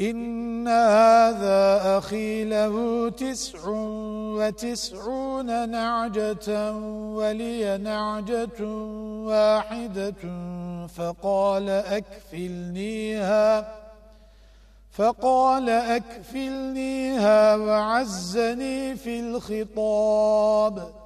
إن هذا أخي له تسع وتسعون نعجة ولي نعجة واحدة فقال أكفلنيها فقال أكفلنيها وعزني في الخطاب.